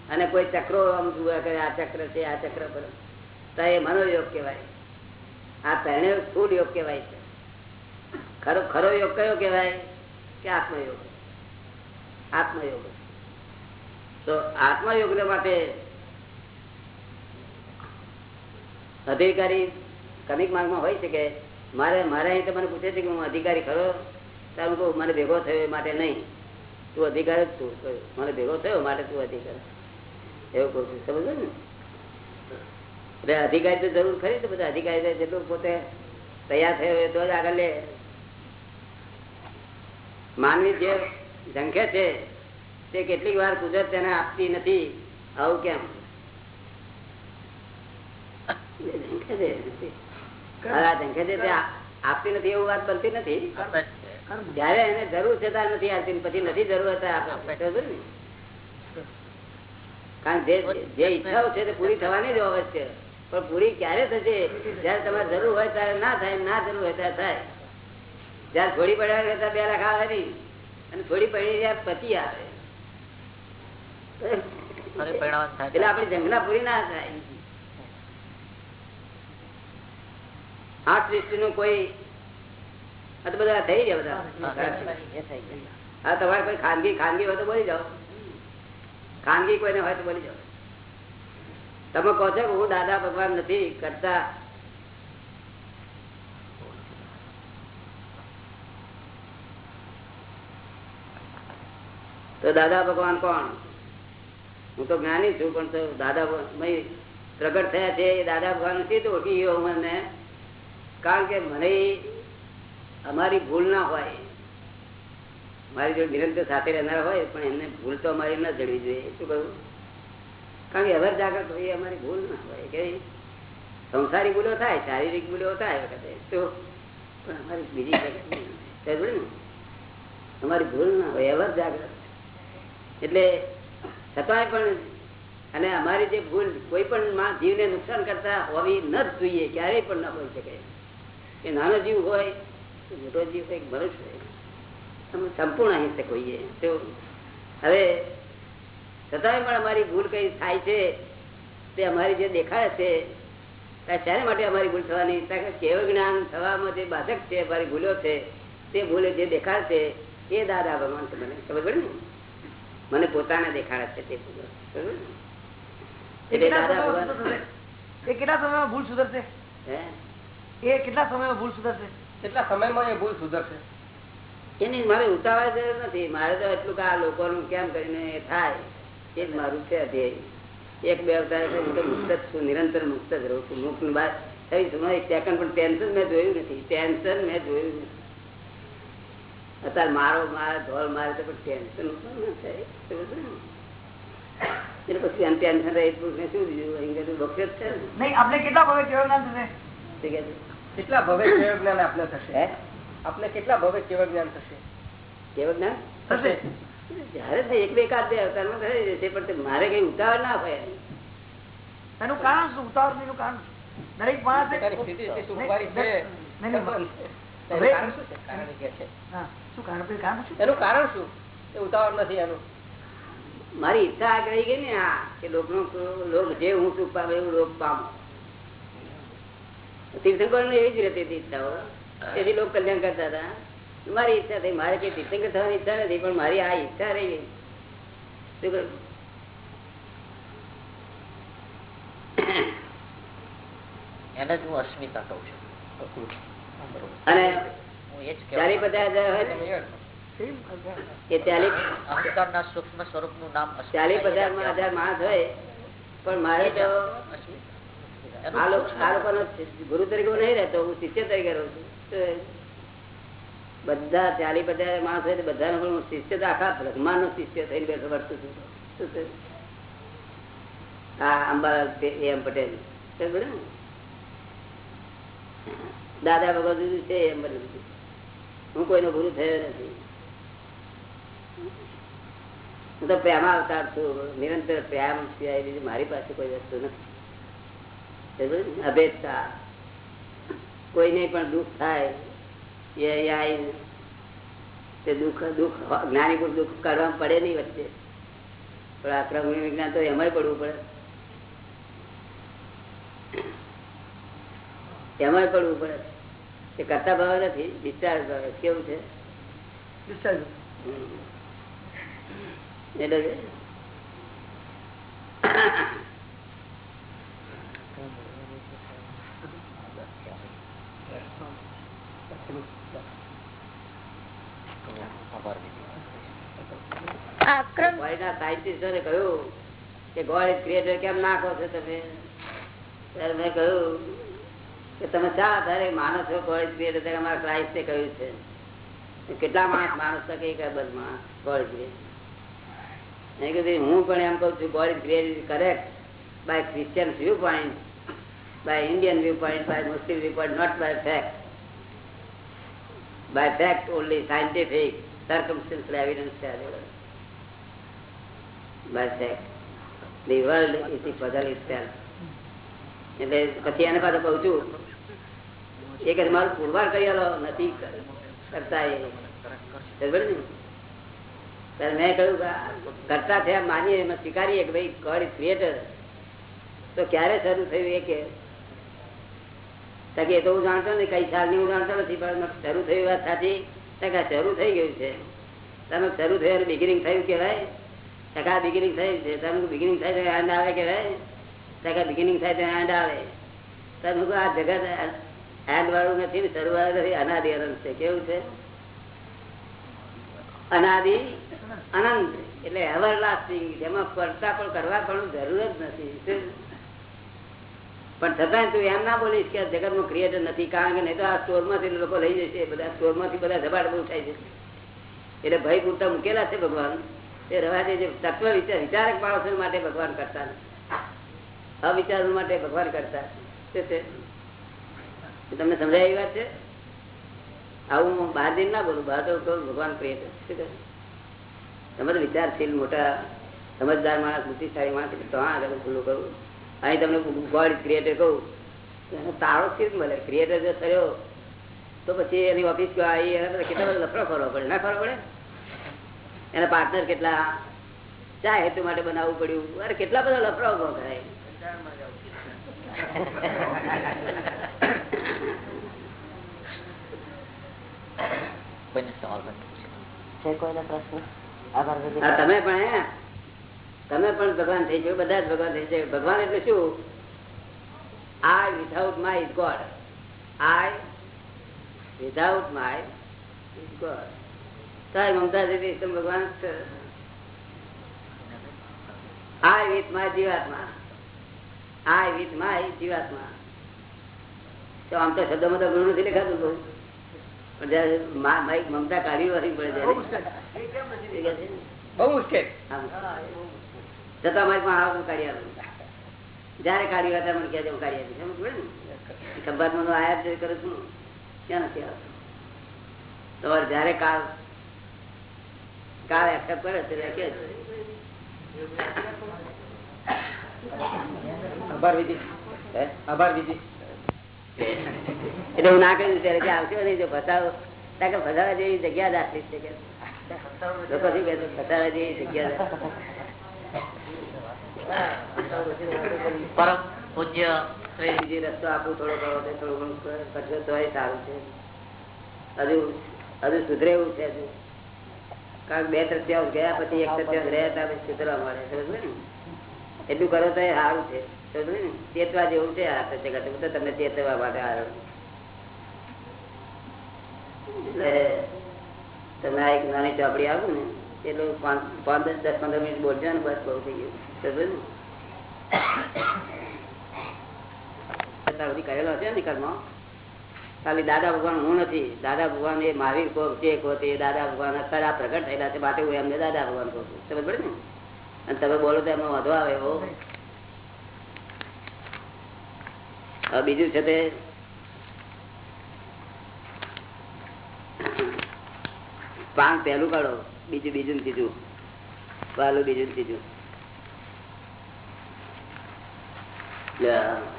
અને કોઈ ચક્રો આમ જોયા કરે, આ ચક્ર છે, આ ચક્ર પર. તો એ મનોયોગ કહેવાય. આ પહેણે સ્થૂળ યોગ કહેવાય છે. ખરો ખરો યોગ કયો કહેવાય? કે આત્મયોગ. આત્મયોગ. તો આત્મયોગ માટે અધિકારી કમિક માર્ગમાં હોય છે કે મારે મારે અહીં તો મને પૂછે છે કે હું અધિકારી ખરો? તારું કહું, મને ભેગો થયો એ માટે નહીં. તું અધિકાર જ તું મને ભેગો થયો માટે તું અધિકાર. એવું કહું છું. સમજો ને? એટલે અધિકારી તો જરૂર ખરી તો બધા અધિકારી જેટલું પોતે તૈયાર થયો હોય તો જ આગળ લે. માનવી જે ઝંખે છે, તે કેટલીક વાર કુદરત તેને આપતી નથી. આવું કેમ ઝંખે છે. હવે આ ઝંખે છે તે આ- આપતી નથી એવું વાત બનતી નથી. જયારે એને જરૂર છે ત્યારે નથી આપતી પછી નથી જરૂર હોય ત્યારે આપે. બરોબર ને? કારણ જે- જે ઈચ્છાઓ છે તે પૂરી થવાની જ અવશ્ય. પણ પૂરી ક્યારે થશે? જયારે તમારે જરૂર હોય ત્યારે ના થાય ના જરૂર હોય ત્યારે થાય. જયારે થોડી પડ્યા કરતા ત્યારે બે લાખ આવે નહીં. અને થોડી પડી ત્યારે પછી આવે. એટલે આપણી જંગલા પૂરી ના થાય. આઠ સૃષ્ટિ નું કોઈ આ તો બધા થઈ ગયા બધા. હા તમારે કોઈ ખાનગી ખાનગી હોય તો બોલી જાઓ. ખાનગી કોઈને હોય તો બોલી જાઓ. તમે કહો છો કે હું દાદા ભગવાન નથી કરતા. તો દાદા ભગવાન કોણ? હું તો જ્ઞાની છું પણ દાદા પ્રગટ થયા છે એ દાદા ભગવાન નથી તો ઓળખી ગયો મને કારણ કે મને અમારી ભૂલ ના હોય, મારી જોડે નિરંતર સાથે રહેનાર હોય, પણ એમને ભૂલ તો અમારી ના જડવી જોઈએ. શું કહ્યું? કારણ કે અવર જાગૃત હોય અમારી ભૂલ ના હોય. કે સંસારી ભૂલો થાય, શારીરિક ભૂલો થાય વખતે, તો પણ અમારી બીજી. ને? અમારી ભૂલ ના હોય અવર જાગૃત. એટલે છતાંય પણ, અને અમારી જે ભૂલ કોઈ પણ જીવને નુકસાન કરતા હોવી ન જ જોઈએ, ક્યારેય પણ ન હોઈ શકે. એ નાનો જીવ હોય મોટો જીવ હોય મનુષ્ય હોય અમે સંપૂર્ણ અહિંસક હોઈએ. તો હવે છતાંય પણ અમારી ભૂલ કઈ થાય છે તે અમારી જે દેખાડે છે ત્યાં માટે અમારી ભૂલ થવાની? કેવ જ્ઞાન થવામાં જે બાધક છે અમારી ભૂલો છે તે ભૂલે જે દેખાડે છે એ દાદા ભગવાન છે મને. ખબર પડે ને? મને પોતાને દેખાડે છે તે ભૂલો. એટલે કેટલા દાદા ભગવાન કેટલા સમયમાં ભૂલ સુધરશે? હે? એ કેટલા સમયમાં ભૂલ સુધરશે? કેટલા સમયમાં એ ભૂલ સુધરશે? એની મારે ઉતાવળ જરૂર નથી. મારે તો એટલું કે આ લોકોનું કેમ કરીને થાય? એ જ મારું છે ધ્યેય એક બે અવતાર હું તો મુક્ત જ છું નિરંતર મુક્ત જ રહું છું. મુક્ત બાદ થઈ છું. એક સેકન્ડ પણ ટેન્શન મેં જોયું નથી. ટેન્શન મેં જોયું નથી. અત્યારે મારો મારે ધોળ મારે તો પણ ટેન્શન ના થાય. પછી ટેન્શન રહે શું બીજું? અહીં કીધું બક્ષેપ છે નહીં આપણે કેટલા ભાવે કેવો ના થશે? કેટલા ભવે કેવ જ્ઞાન આપને થશે? આપને કેટલા ભવે કેવ જ્ઞાન થશે? કેવ જ્ઞાન? થશે. જયારે થાય એક બે એકાદ બે અવતારમાં થઈ જશે પણ મારે કઈ ઉતાવળ ના હોય એનું. કારણ શું? ઉતાવળ એનું કારણ દરેક માણસ પોતાની સ્થિતિ એટલી સુખવારી છે. નહીં, નહીં, એનું હવે- કારણ શું છે? કારણ એ કે છે. હા. શું કારણ? પેલું કારણ શું એનું કારણ શું? એ ઉતાવળ નથી એનું મારી ઈચ્છા આગળ રહી ગઈ ને આ કે લોક જે હું સુખ પામે એવું લોક પામો. તીર્થંકર એવી જ રહેતી હતી ઈચ્છાઓ તેથી લોકો કલ્યાણ કરતા હતા. મારી ઈચ્છા થઈ મારે કઈ તીર્થંકર થવાની ઈચ્છા નથી પણ મારી આ ઈચ્છા રહી ગઈ. એને જ હું અસ્મિતા કહું છું. અને હું એ જ ચાલી કહેવા પચાસ હજાર હોય ને? સૂક્ષ્મ નામ અસ્મિતા. પચાસમાં હજાર માણસ હોય. પણ મારે તો ગુરુ તરીકે હું નહીં રહેતો, હું શિષ્ય તરીકે રહું છું બધા ચાલી પચાસ માણસ હોય બધાનો પણ હું શિષ્ય તો આખા બ્રહ્માંડ નો શિષ્ય થઈને બેઠો વર્તું છું? આ અંબાલાલ એમ પટેલ દાદા ભગવાન જુદું છે એમ બધું. હું કોઈનો ગુરુ થયો નથી હું તો પ્રેમ અવતાર છું નિરંતર પ્રેમ સિવાય મારી પાસે કોઈ વસ્તુ નથી? અભેદતા. કોઈને પણ દુઃખ થાય એ આવીને તે દુઃખ દુઃખ જ્ઞાની દુઃખ કરવા પડે નહીં વચ્ચે. પણ આ ક્રમ વિજ્ઞાન તો એમાં પડવું પડે. એમાં પડવું પડે. એ કરતા ભાવ નથી ડિસ્ચાર્જ ભાવે. કેવું છે. હમ. એટલે ગોડ ક્રિએટર કેમ ના કહો છો તમે? ત્યારે મેં કહ્યું કે તમે શા આધારે માનો છો ગોડ ઇઝ ક્રિએટર અમારા ક્રાઇસ્ટે કહ્યું છે કેટલા માણસ માણસ શકે કે બધ માણસ ગોડ મેં કીધું હું પણ એમ કહું છું God is correct by Christian view point by Indian view point by Muslim view point not by fact by fact only scientific circumstance evidence છે. By fact the એટલે પછી એને પાછું કહું છું, એ કે મારું પુરવાર કરી નથી કરતા મેં કહ્યું કરતા થયા માનીએ, એમાં સ્વીકારીએ કે ભાઈ ગોડ ઇઝ ક્રિએટર તો ક્યારે શરૂ થયું એ કે? એ તો હું જાણતો નથી, કઈ સાલની હું જાણતો નથી, પણ શરૂ થયું વાત સાચી. શરૂ થઈ ગયું છે. તમે શરૂ થયું બિગિનિંગ થયું કહેવાય. ટકા બિગિનિંગ થયું છે. તમે બિગિનિંગ થાય તો એન્ડ આવે કહેવાય. ટકા બિગિનિંગ થાય તો એન્ડ આવે. તમે આ જગત એન્ડ વાળું નથી ને શરૂઆત નથી. અનાદિ અનંત છે. કેવું છે? અનાદિ અનંત. એટલે એવર લાસ્ટિંગ જેમાં પડતા પણ કરવા પણ જરૂર જ નથી. પણ છતાં તું એમ ના બોલીશ કે જગતનું ક્રિએટર નથી. કારણ કે નહીં તો આ સ્ટોરમાંથી લોકો લઈ જશે. બધા સ્ટોરમાંથી બધા ધબાડ બહુ થાય છે. એટલે ભય પૂરતા મૂકેલા છે ભગવાન. તે રવાજે જે તત્વ વિચાર વિચારક માણસો માટે ભગવાન કરતા અવિચાર માટે ભગવાન કરતા છે? તમને સમજાય એવી વાત છે? આવું હું બહાર દિન ના બોલું. બહાર તો ભગવાન શું કહે તમે તો વિચારશીલ, મોટા, સમજદાર માણસ, બુદ્ધિશાળી માણસ તો હા આગળ ખુલ્લું કરું. અહીં તમને ગોડ ક્રિએટર કહું. તો એનો તાળો મળે? ક્રિએટર જો થયો, તો પછી એની ઓફિસ આવી કેટલા બધા લફડો કરવો પડે. ના ખરો પડે? એના પાર્ટનર કેટલા ચા હેતુ માટે બનાવવું પડ્યું? અરે કેટલા બધા લફડા ઊભો કરાય. તમે પણ હે. તમે પણ ભગવાન થઈ જાય બધા જ ભગવાન થઈ જાય ભગવાન એટલે શું? I without my is God I without my is God તારી મમતા દીદી તમે ભગવાન આઈ વિથ માય જીવાત્મા. આઈ વિથ માય જીવાત્મા. તો આમ તો શબ્દમાં તો ગુરુ નથી લખાતું બહુ. પણ જયારે મમતા કાઢી વાળી પડે બહુ મુશ્કેલ. બહુ મુશ્કેલ. આમ. છતાં મારી પણ આવું કાઢી આવું જયારે કાઢી હોય મને ક્યાં હું કાઢી સમજ પડે ને. સંભાતમાં તો આયા કરું છું. ક્યાં નથી આવતું. તમારે જયારે કાળ કાળ એક્સેપ્ટ કરે ત્યારે કે આભાર વિધિ. આભાર વિધિ. એટલે હું ના કહ્યું ત્યારે કે આવશે નહીં જો ફસાવો. ત્યાં કે જેવી જગ્યા જ આટલી છે કે. લોકો શું કહેશે ફસાવા જેવી જગ્યા પરમ પૂજ્ય શ્રી બીજી રસ્તો આપું થોડો ઘણો થોડું ઘણું કરશો તો સારું છે. હજુ હજુ સુધરે એવું છે હજુ. કારણ બે તૃત્યાંશ ગયા પછી એક તૃત્યાંશ રહ્યા હતા, પછી સુધરવા મળે સમજ એટલું કરો તો એ સારું છે સમજ ને? ચેતવા જેવું છે આ હું તો તમને ચેતવા માટે આવ્યો તમે એક નાની ચોપડી આપો ને, એટલું પાંચ દસ દસ, પંદર મિનિટ બોલજો ને, બસ બહુ થઈ ગયું સમજ ને? કરેલો છે ને કર્મ ખાલી દાદા ભગવાન હું નથી. દાદા ભગવાન એ મહાવીર કો જે કો તે દાદા ભગવાન અત્યારે આ પ્રગટ થયેલા છે, માટે હું એમને દાદા ભગવાન કહું છું. સમજ પડે ને? અને તમે બોલો તો એમાં વધો આવે એવો. બીજું છે તે પાંચ પહેલું કાઢો, બીજું બીજું ત્રીજું. પહેલું, બીજું ત્રીજું.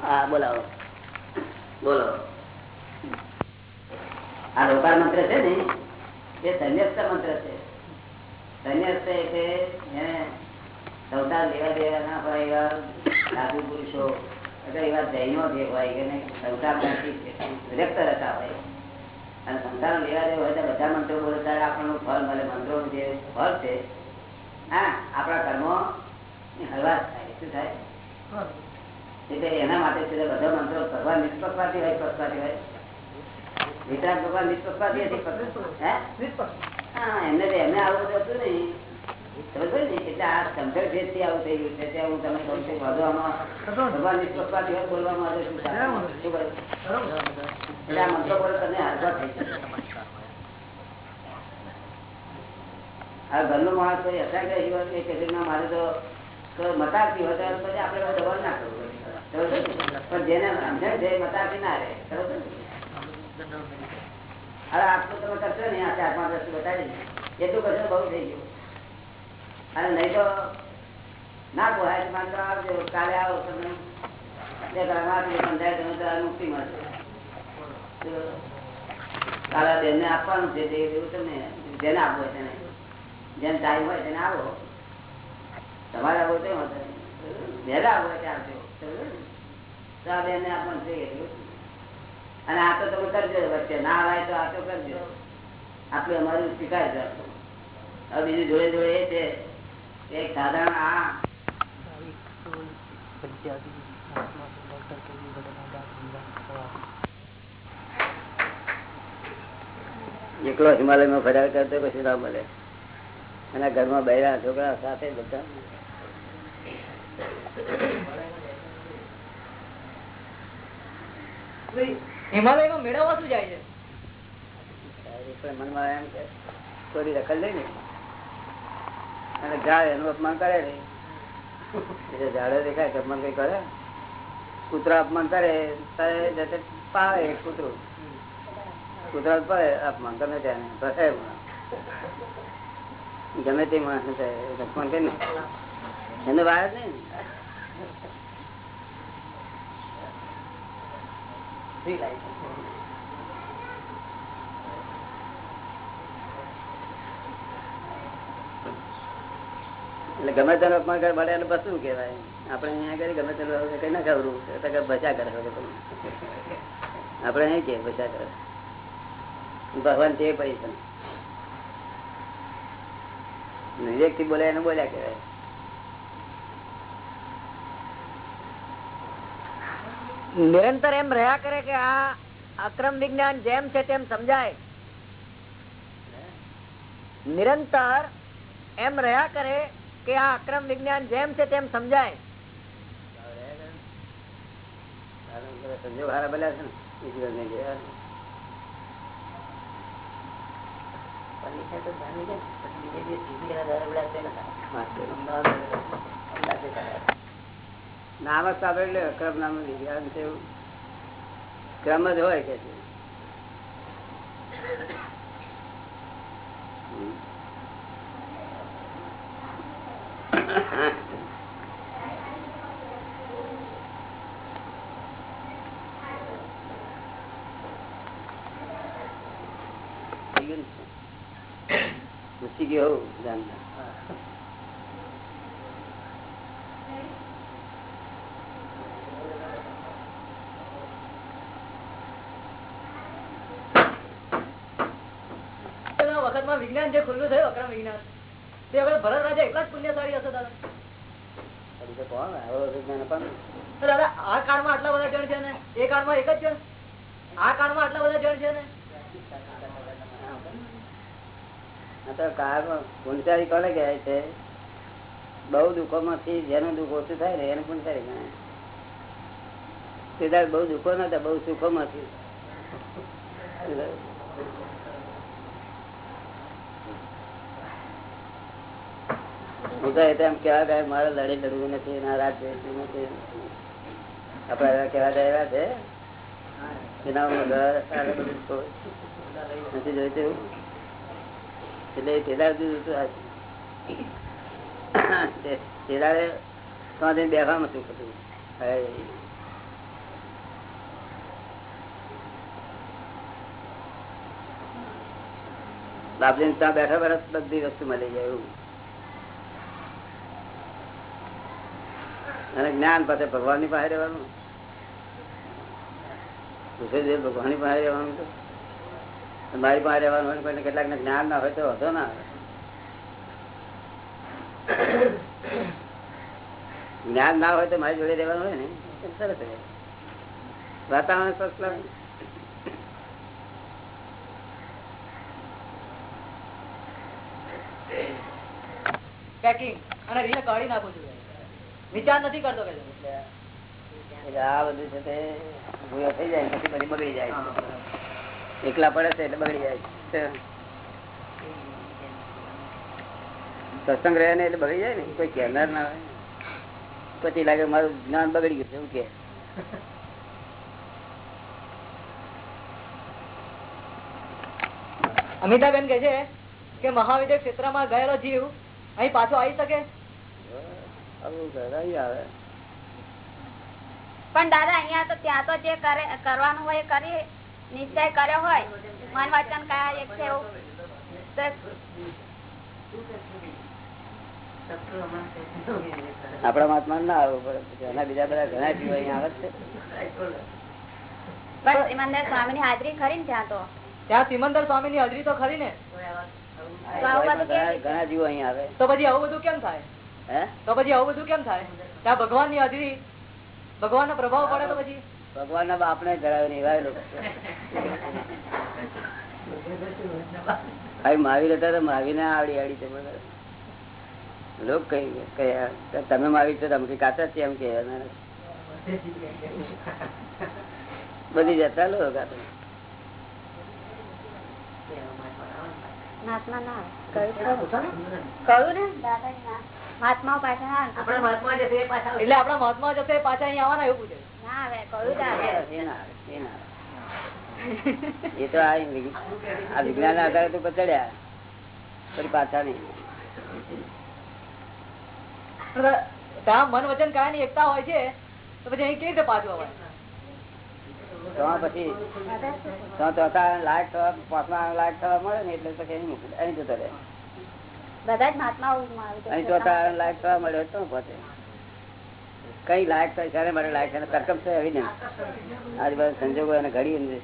હા, બોલાવો. બોલો. આ રોકાર મંત્ર છે ને એ સંન્યસ્ત મંત્ર છે. સંન્યસ્ત એટલે એને સંસાર લેવા દેવા ના હોય એવા સાધુ પુરુષો અથવા એવા જૈનો જે હોય એને સંસારમાંથી વિરક્ત રહેતા હોય અને સંસાર લેવા દેવા હોય તો બધા મંત્રો બોલે ત્યારે આપણનું ફળ મળે મંત્રો જે ફળ છે હા આપણા કર્મો હળવાશ થાય શું થાય? એટલે એના માટે છે બધા મંત્રો કરવા નિષ્પક્ષપાતી હોય પક્ષપાતી હોય. વિતરાગ ભગવાન નિષ્પક્ષપાતી હતી હા? એમને એમને આવું બધું હતું નહીં ને? એટલે આ સમજણ ભેદથી આવું થઈ ગયું છે ત્યાં હું તમને કહું છું ભગવાન નિષ્પક્ષપાતી બોલવામાં આવે શું થાય? શું કરે? એટલે આ મંત્રો બોલે તમને હારવા થઈ આ ઘરનો માણસ કોઈ અસાગ્રહી હોય કે મારે તો મતારથી હોય તો પછી આપણે દબાણ ના કરવું બરોબર પણ જેને સમજણ છે મતારથી ના રહે. હવે આટલું તમે કરશો ને, આ ચાર એટલું કરશો બહુ થઈ ગયું. અને નહીં તો ના પોહાય તો આવજો. કાલે આવો તમે. મળશે. કાલે બેનને આપવાનું છે તે એવું તમને જેને આપવો તેને. જેને ટાઈમ હોય તેને આવો તમારે આવો તો. વહેલા આવો ત્યાં આવજો તો આ બેનને આપવાનું છે. એટલું અને આ તો તમે કરજો વચ્ચે. ના આવે તો આ તો કરજો. આટલું અમારું સ્વીકાર કરશો હવે બીજું જોડે જોડે એ છે. એક સાધારણ આ. એકલો હિમાલયમાં ફર્યા કરતો પછી ના મળે. એના ઘરમાં બહેરા, છોકરા સાથે બધા. હિમાલયમાં મેળવવા શું જાય છે. મનમાં અપમાન કરે ને એટલે ઝાડે દેખાય અપમાન અપમાન કરે ત્યારે જતે પાવે કૂતરું. કૂતરા પડે અપમાન ગમે ત્યાં ભસાય ગમે તે માણસ અપમાન કરીને એને વાર જ નહીં લાઈફ એટલે ગમે તેનું અપમાન કરે મળે એટલે બસવું કહેવાય. આપણે અહીંયા આગળ ગમે તેનું કઈ ના ખબરું બચા કરે તમે. આપણે અહીં કે બચા કરે? ભગવાન તે છે વિવેકથી બોલે એને બોલ્યા કહેવાય. નિરંતર એમ રહ્યા કરે કે આ અક્રમ વિજ્ઞાન જેમ છે તેમ સમજાય. નિરંતર એમ રહ્યા કરે કે આ અક્રમ વિજ્ઞાન જેમ છે તેમ સમજાય. સંજોગ હારા બોલ્યા છે ને ઈશ્વર ને જે નામ જ સાંભળે અક્રમ નામ વિજ્ઞાન છે એવું ક્રમ જ હોય કે છે હોઉં ધ્યાનમાં. વખતમાં વિજ્ઞાન જે ખુલ્લું થયું અક્રમ વિજ્ઞાન તે વખત ભરત રાજા એટલા જ પુણ્યશાળી હશે દાદા. કોણ? દાદા આ કાળમાં આટલા બધા જણ છે ને? એ કાળમાં એક જ જણ? આ કાળમાં આટલા બધા જણ છે ને? તો કોને કહેવાય છે? બહુ દુઃખો માંથી જેનું દુઃખ ઓછું થાય ને એને પુણ્યશાળી ગણાય. સિદ્ધાર્થ બહુ દુઃખો નતા બહુ સુખો માંથી હું એટલે એમ કેવા ગયા, મારે લડી લડવું નથી, ના રાત જોઈતું નથી. કેવા ગયા એવા છે? એના નથી જોઈતું? એટલે પેલા હતું દાડે ત્યાં જઈને બેસવામાં સુખ બાપજી ત્યાં બેઠા બેઠા બધી વસ્તુ મળી જાય એવું. અને જ્ઞાન પાસે ભગવાનની પાસે રહેવાનું? ભગવાનની પાસે રહેવાનું મારી પાસે રહેવાનું હોય કોઈને કેટલાક ને જ્ઞાન ના હોય તો વધો ના જ્ઞાન ના હોય તો મારી જોડે રહેવાનું હોય ને? સરસ વાતાવરણ સ્વસ્થ લાગે પેકિંગ અને રીલે કાઢી નાખું છું. વિચાર નથી કરતો કે આ બધું છે તે ભૂયો થઈ જાય પછી બધી બગડી જાય. એકલા પડે છે એટલે બગડી જાય. સત્સંગ રહે ને એટલે બગડી જાય ને. કોઈ કહેનાર ના હોય. પછી લાગે મારું જ્ઞાન બગડી ગયું છે એવું કે અમિતાબેન કે છે કે મહાવિદ્ય ક્ષેત્રમાં ગયેલો જીવ અહીં પાછો આવી શકે? આવું પણ દાદા અહીંયા તો ત્યાં તો જે કરે કરવાનું હોય એ કરી નિશ્ચય કર્યો હોય. મન વચન કયા એક છે આપણા મહાત્મા ના આવવું પડે એના બીજા બધા ઘણા જીવ અહીંયા આવે છે. બસ સિમંદર સ્વામી ની હાજરી ખરી ને ત્યાં તો? ત્યાં સિમંદર સ્વામી ની હાજરી તો ખરી ને. તો ઘણા જીવો અહીંયા આવે. તો પછી આવું બધું કેમ થાય? તો પછી આવું બધું કેમ થાય? ત્યાં ભગવાનની હાજરી ભગવાન નો પ્રભાવ પડે તો પછી? ભગવાન ના બાપ ને ધરાવે નહીં એવા લોકો. આવી હતા તો માવી ને આવડી આવડી છે લોક કઈ કયા તમે માવી છો તમે કાચા જ છે એમ કે બધી જતા લો કાતા. મહાત્મા ના કહ્યું. મહાત્મા પાછા એટલે આપણા મહાત્મા જશે પાછા અહીં આવવાના એવું પૂછે. ના આવે કહ્યું એ ના તો આ વિજ્ઞાન ના આધારે તો ચડ્યા. પછી પાછા નહીં. મન વચન કાયા ની એકતા હોય છે તો પછી અહીં કેવી રીતે પાછું આવે પછી થવા પાંચમા લાયક થવા મળે ને એટલે પછી અહીં મૂકી અહીં જતો રહે. બધા જ મહાત્મા અહીં ચોથા લાયક થવા મળ્યો તો પહોંચે કઈ લાયક થાય મારે લાયક થાય તરકમ છે એવી ને. આજુબાજુ સંજોગો એને ઘડી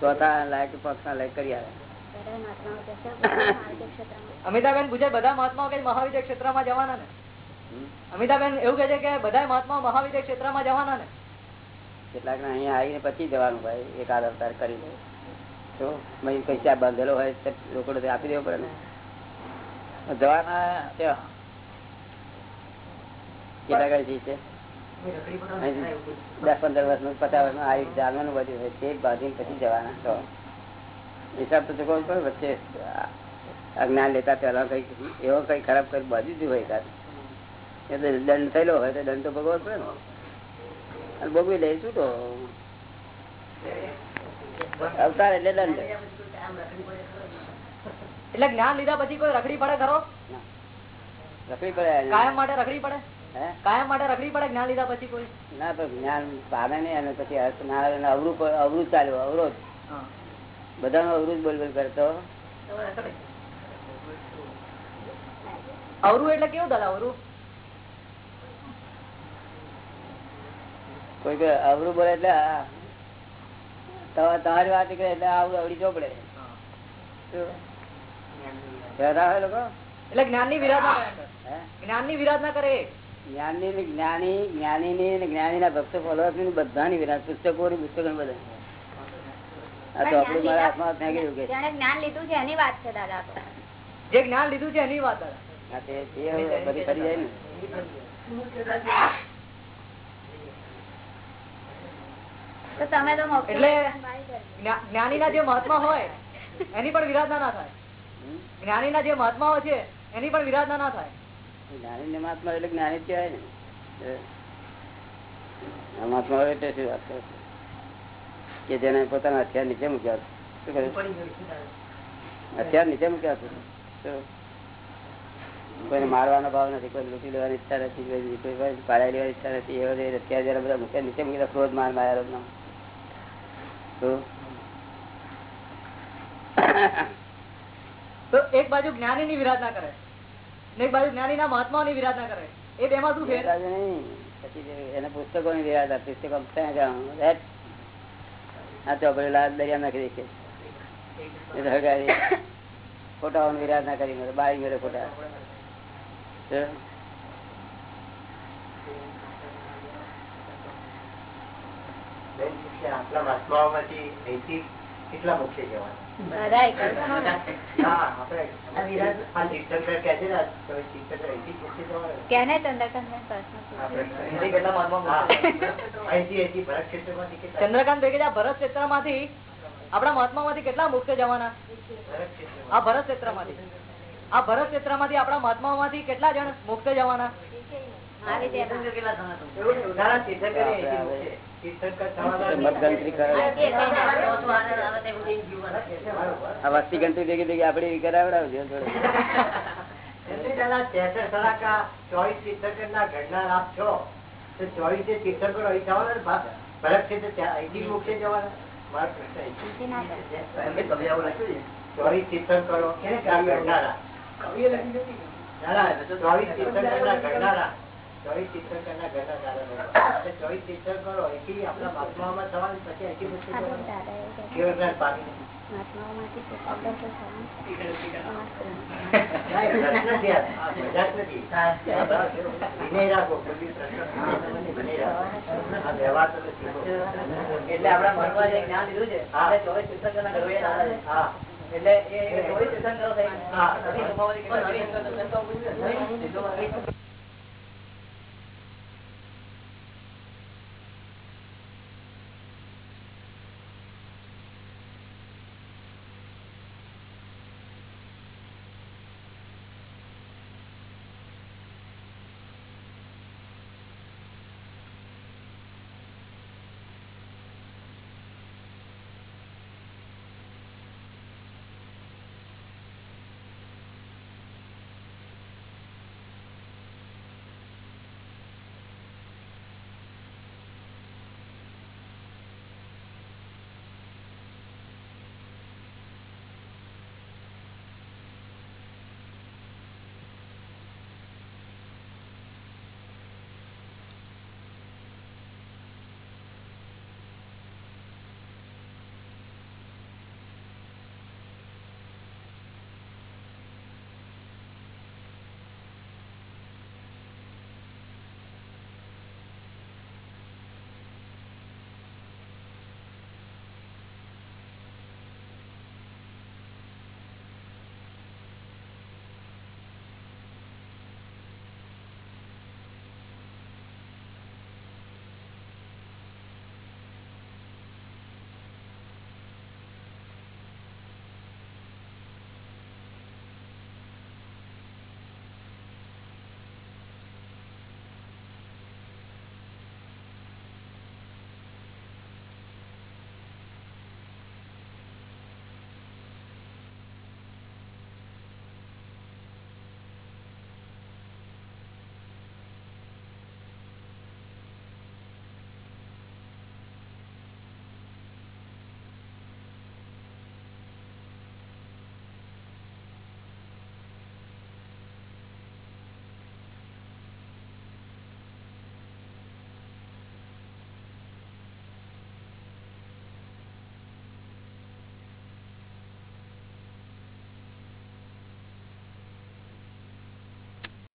ચોથા લાયક પાંચમા લાયક કરી આવે. અમિતાબેન પૂછે બધા મહાત્માઓ કે મહાવિદ્ય ક્ષેત્રમાં જવાના ને? અમિતાબેન એવું કે છે કે બધા મહાત્માઓ મહાવિદ્ય ક્ષેત્રમાં જવાના ને? કેટલાક ને અહીંયા આવીને પછી જવાનું ભાઈ એકાદ અવતાર કરી દે તો મય પૈસા બાંધેલો હોય તો રોકડો આપી દેવો પડે ને. જવાના કેટલા કઈ છે? દસ પંદર વર્ષનું, પચાસ વર્ષનું, આ જાણવાનું બધું હોય તે બાંધીને પછી જવાના તો હિસાબ તો ચૂકવવો પડે, વચ્ચે અજ્ઞાન લેતા પહેલા કઈ એવો કઈ ખરાબ કરી બાજુ જ હોય કાંઈ. એટલે દંડ થયેલો હોય તો દંડ તો ભોગવવો પડે ને. અને ભોગવી લે, શું તો અવતાર એટલે દંડ. એટલે જ્ઞાન લીધા પછી કોઈ રખડી પડે ખરો? રખડી પડે કાયમ માટે રખડી પડે? કાયમ માટે રખડી પડે જ્ઞાન લીધા પછી કોઈ? ના તો જ્ઞાન પામે નહીં અને પછી અવરું અવરું ચાલ્યો અવરોધ. બધાનો અવરોધ બોલ બોલ કરતો. અવરું એટલે કેવું દાદા અવરું? કોઈ કોઈ અવરું બોલે એટલે તમારી વાત એટલે આવડું અવડી ચોપડે. એટલે જ્ઞાનની વિરાધ ના કરે હે. જ્ઞાનની વિરાધ કરે જ્ઞાની જ્ઞાની જ્ઞાની ની જ્ઞાની ના ભક્તો ફોલોઅર્સની બધાની વિરાટ પુસ્તકો ની પુસ્તકો બધા આ તો આપણું મારા હાથમાં ફેંકી દીધું કે જેને જ્ઞાન લીધું છે એની વાત છે દાદા જે જ્ઞાન લીધું છે એની વાત જાય ને. જે મહાત્મા હોય એની પણ વિરાધના ના થાય. હમ? જ્ઞાનીના જે મહાત્માઓ છે એની પણ વિરાધના ના થાય. જ્ઞાની ને મહાત્મા એટલે જ્ઞાની કહેવાય ને. મહાત્મા એટલે શું વાત કરે કે જેને પોતાના હથિયાર નીચે મૂક્યા શું કહ્યું અત્યારે નીચે મૂક્યા છે. કોઈને મારવાનો ભાવ નથી કોઈ લૂંટી લેવાની ઈચ્છા નથી કોઈ પાડાઈ લેવાની ઈચ્છા નથી એવા જે અત્યારે જયારે બધા મૂક્યા નીચે મૂકેલા ક્રોધ માર માયા નો તો એક બાજુ જ્ઞાની ની વિરાધના કરે ને એક બાજુ જ્ઞાની ના મહાત્મા ની વિરાધના કરે એ બે માં શું એને પુસ્તકો ની વિરાધના પુસ્તકો આ દરિયા નાખી દે છે ખોટાઓની કરી મેરે બાળી મેરે ખોટા આટલા મહાત્માઓમાંથી અહીંથી કેટલા મોક્ષે મોક્ષે કેટલા ચંદ્રકાંત ભરત ક્ષેત્રમાંથી આપણા મહાત્મા માંથી કેટલા? મુક્ત જવાના આ ભરત ક્ષેત્રમાંથી આ ભરત ક્ષેત્રમાંથી આપણા મહાત્મા માંથી કેટલા જણ મુક્ત જવાના આ વસ્તી ગણતરી ભેગી ભેગી આપડે કરાવડાવજો ચોવીસ તીર્થંકર ના ઘડનાર ચોવીસે તીર્થંકરના ચોવીસ એટલે ચોવીસ તીર્થંકરો આપણા થવાના પછી એટલે આપડા મહાત્મા જે જ્ઞાન લીધું છે હા. ચોવીસ તીર્થંકર ના ઘરે એટલે એ ચોવીસ તીર્થંકરો થઈ